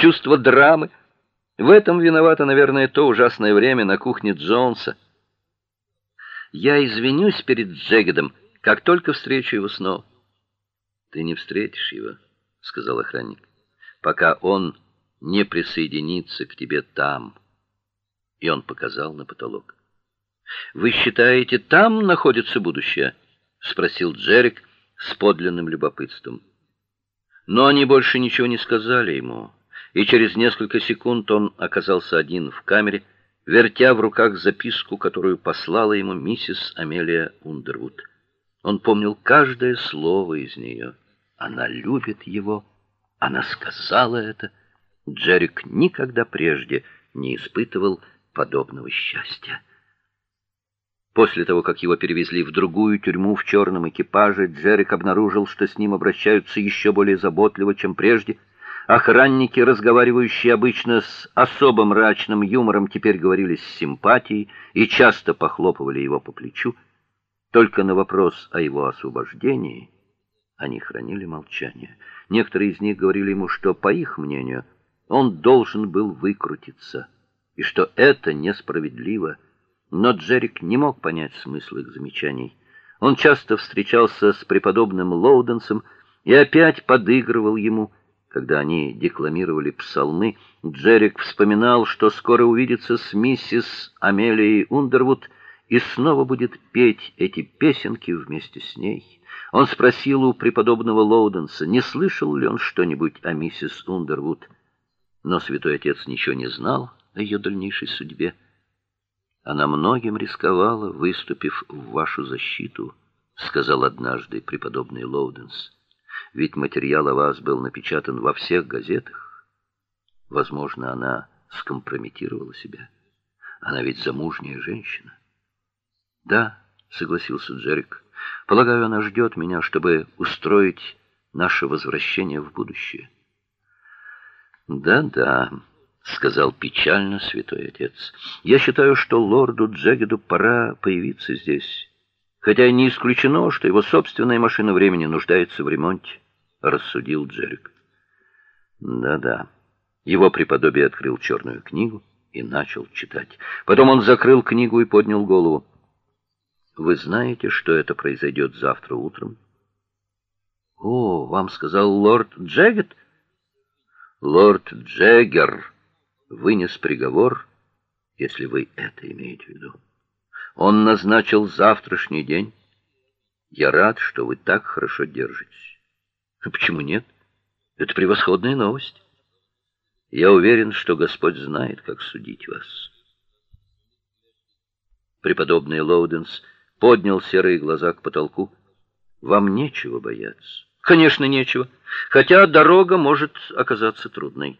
чувство драмы. В этом виновато, наверное, то ужасное время на кухне Джонса. Я извинюсь перед Джегедом, как только встречу его снова. Ты не встретишь его, сказал охранник, пока он не присоединится к тебе там. И он показал на потолок. Вы считаете, там находится будущее? спросил Джерик с подлинным любопытством. Но они больше ничего не сказали ему, и через несколько секунд он оказался один в камере, вертя в руках записку, которую послала ему миссис Амелия Ундервуд. Он помнил каждое слово из нее. Она любит его. Она сказала это. Джерик никогда прежде не испытывал подобного счастья. После того, как его перевезли в другую тюрьму в черном экипаже, Джерик обнаружил, что с ним обращаются еще более заботливо, чем прежде. Охранники, разговаривающие обычно с особо мрачным юмором, теперь говорили с симпатией и часто похлопывали его по плечу. Только на вопрос о его освобождении они хранили молчание. Некоторые из них говорили ему, что, по их мнению, он должен был выкрутиться, и что это несправедливо. Но Джерик не мог понять смысл их замечаний. Он часто встречался с преподобным Лоуденсом и опять подыгрывал ему. Когда они декламировали псалмы, Джерик вспоминал, что скоро увидится с миссис Амелией Ундервуд и снова будет петь эти песенки вместе с ней. Он спросил у преподобного Лоуденса, не слышал ли он что-нибудь о миссис Ундервуд. Но святой отец ничего не знал о ее дальнейшей судьбе. Она многим рисковала, выступив в вашу защиту, сказал однажды преподобный Лоуденс. Ведь материал о вас был напечатан во всех газетах. Возможно, она скомпрометировала себя. Она ведь замужняя женщина. Да, согласился Джерик. Полагаю, она ждет меня, чтобы устроить наше возвращение в будущее. Да-да, сказал печально святой отец. Я считаю, что лорду Джегеду пора появиться здесь. Хотя не исключено, что его собственная машина времени нуждается в ремонте, рассудил Джерик. Да-да. Его преподобие открыл черную книгу и начал читать. Потом он закрыл книгу и поднял голову. Вы знаете, что это произойдет завтра утром? О, вам сказал лорд Джегет? Лорд Джеггер вынес приговор, если вы это имеете в виду. Он назначил завтрашний день. Я рад, что вы так хорошо держитесь. А почему нет? Это превосходная новость. Я уверен, что Господь знает, как судить вас. Преподобный Лоуденс поднял серые глаза к потолку. Вам нечего бояться. Конечно, нечего, хотя дорога может оказаться трудной.